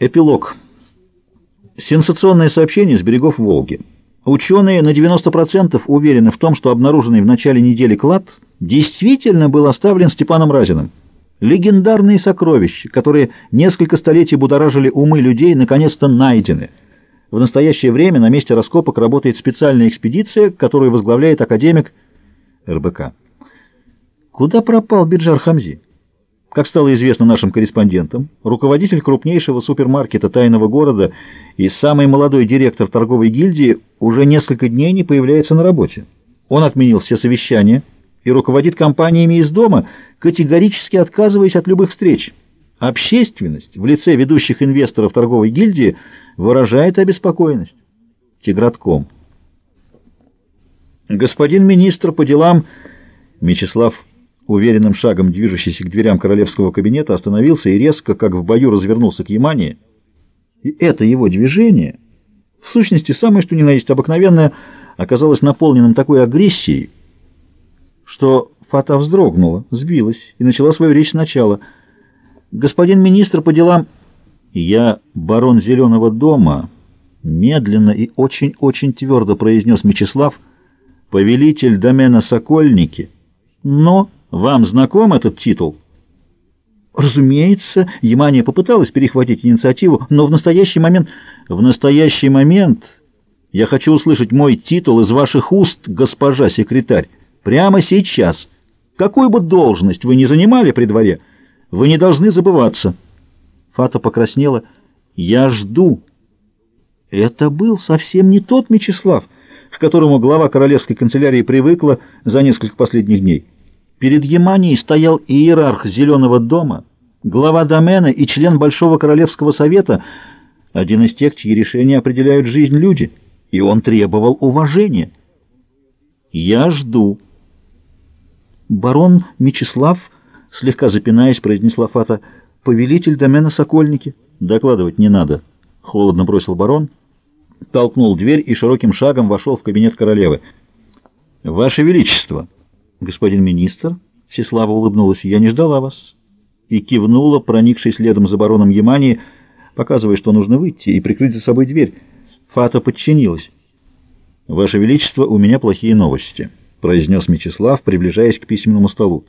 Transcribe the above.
Эпилог. Сенсационное сообщение с берегов Волги. Ученые на 90% уверены в том, что обнаруженный в начале недели клад действительно был оставлен Степаном Разиным. Легендарные сокровища, которые несколько столетий будоражили умы людей, наконец-то найдены. В настоящее время на месте раскопок работает специальная экспедиция, которую возглавляет академик РБК. Куда пропал Биджар Хамзи? Как стало известно нашим корреспондентам, руководитель крупнейшего супермаркета тайного города и самый молодой директор торговой гильдии уже несколько дней не появляется на работе. Он отменил все совещания и руководит компаниями из дома, категорически отказываясь от любых встреч. Общественность в лице ведущих инвесторов торговой гильдии выражает обеспокоенность. Тигратком. Господин министр по делам Мечислав уверенным шагом движущийся к дверям королевского кабинета, остановился и резко, как в бою, развернулся к Ямане. И это его движение, в сущности, самое что ни на есть обыкновенное, оказалось наполненным такой агрессией, что Фата вздрогнула, сбилась и начала свою речь сначала. «Господин министр по делам...» «Я барон Зеленого дома», — медленно и очень-очень твердо произнес Мечислав, «повелитель домена Сокольники, но...» Вам знаком этот титул? Разумеется, Ямания попыталась перехватить инициативу, но в настоящий момент... В настоящий момент я хочу услышать мой титул из ваших уст, госпожа секретарь, прямо сейчас. Какую бы должность вы ни занимали при дворе, вы не должны забываться. Фата покраснела. Я жду. Это был совсем не тот Мечислав, к которому глава королевской канцелярии привыкла за несколько последних дней. Перед Яманией стоял иерарх Зеленого дома, глава домена и член Большого Королевского совета, один из тех, чьи решения определяют жизнь люди, и он требовал уважения. «Я жду». «Барон Мечислав», слегка запинаясь, произнесла Фата, — «повелитель домена Сокольники». «Докладывать не надо», — холодно бросил барон, толкнул дверь и широким шагом вошел в кабинет королевы. «Ваше Величество!» «Господин министр?» — Всеслава улыбнулась. «Я не ждала вас». И кивнула, проникшись следом за бароном Ямани, показывая, что нужно выйти и прикрыть за собой дверь. Фата подчинилась. «Ваше Величество, у меня плохие новости», — произнес Мечислав, приближаясь к письменному столу.